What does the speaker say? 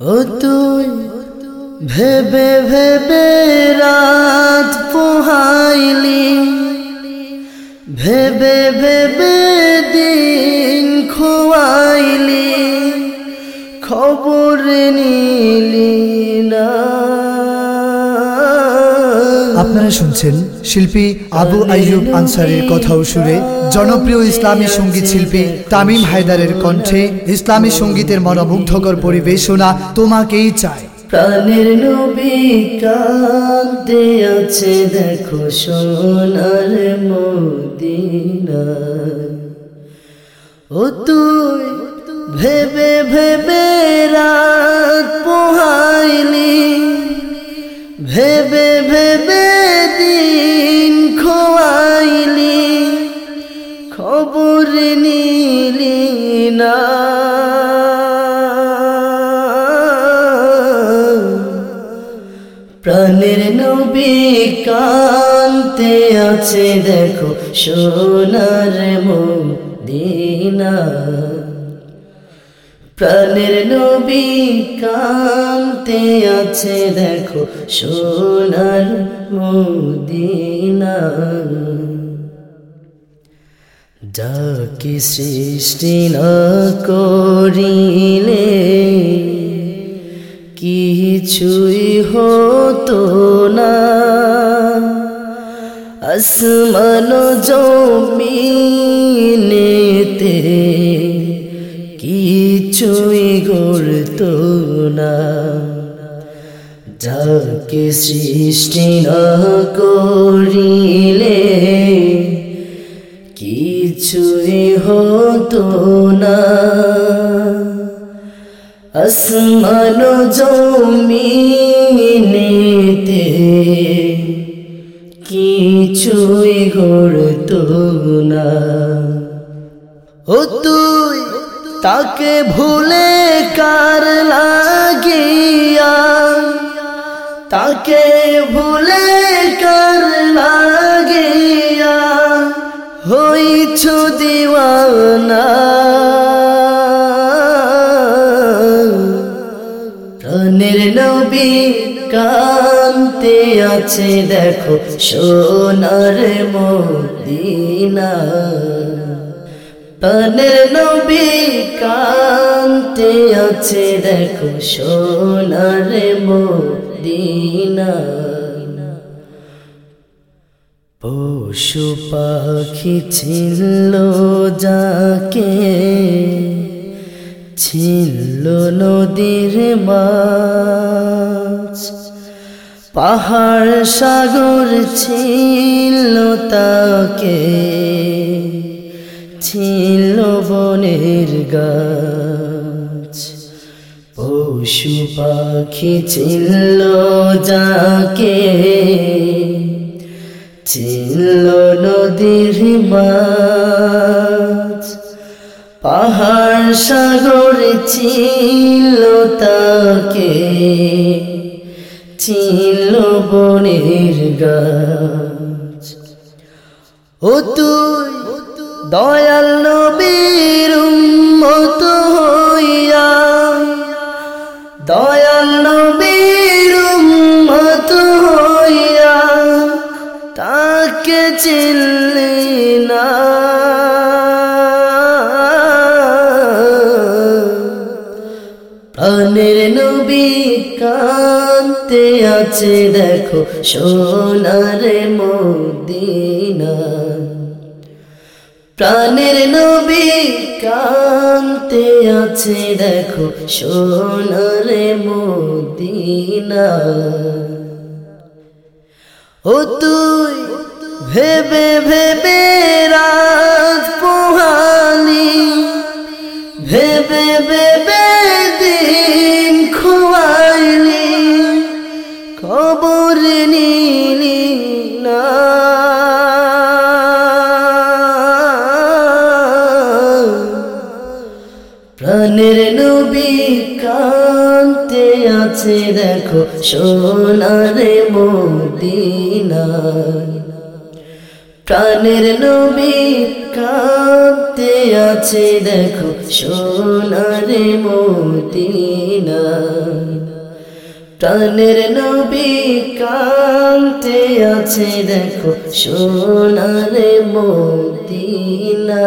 ও তুই ভেবে ভেবে রাত পোহাইলি ভেবে ভেবে দিন খোয়াইলি খবর নিলি না। আপনারা শুনছেন শিল্পী আবু আইয়ুব আনসারের কথাও সুরে জনপ্রিয় ইসলামী সংগীত শিল্পী তামিম হায়দারের কণ্ঠে ইসলামী সঙ্গীতের মনোমুগ্ধকর পরিবেশনা তোমাকেই চায় প্রাণের নবী কাঁদতে আছে, দেখো সোনার মদিনা ও তুই ভেবে ভেবে রাত পোহাইলি ভেবে ভেবে দিন খোয়াইলি খবর নিলি না। প্রাণের নবী কান্তে আছে দেখো সোনার মদিনা। প্রাণের নবী কান্তে আছে, দেখো সোনার মদিনা। যাকে সৃষ্টি না করিলে কিছুই হতো না। আসমান জমিনেতে কিছুই গড়ত না। যাকে সৃষ্টি না করিলে কিছুই হতো না। আসমান জমিনেতে কিছুই গড়ত না। ও তুই তাকে ভুলে কার লাগিয়া? তাকে ভুলে কার লাগিয়া? হইছ দিওয়ানা। প্রাণের নবী কান্তে আছে, দেখো সোনার মদিনা। প্রাণের নবী কান্তে আছে, দেখো সোনার মদিনা। পশু পাখি ছিল যাকে, ছিল নদীর মাছ। পাহাড় সাগর ছিল তাকে ছিল বনের গাছ। পশু পাখি ছিল যাকে। ছিল নদীর মাছ। পাহাড় সাগর ছিল তাকে। ছিল বনের গাছ। ও তুই দয়াল নবীর উম্মত হইয়া, দয়াল নবীর উম্মত হইয়া তাকে চিনলি না। প্রাণের নবী কান্তে আছে, দেখো সোনার মদিনা। প্রাণের নবী কান্তে আছে দেখো সোনার মদিনা। ও তুই ভেবে ভেবে রাত প্রাণের নবী কান্তে আছে, দেখো সোনার মদিনা। প্রাণের নবী কাঁদতে আছে, দেখো সোনারে মদিনা। প্রাণের নবী কাঁদতে আছে, দেখো সোনারে মদিনা।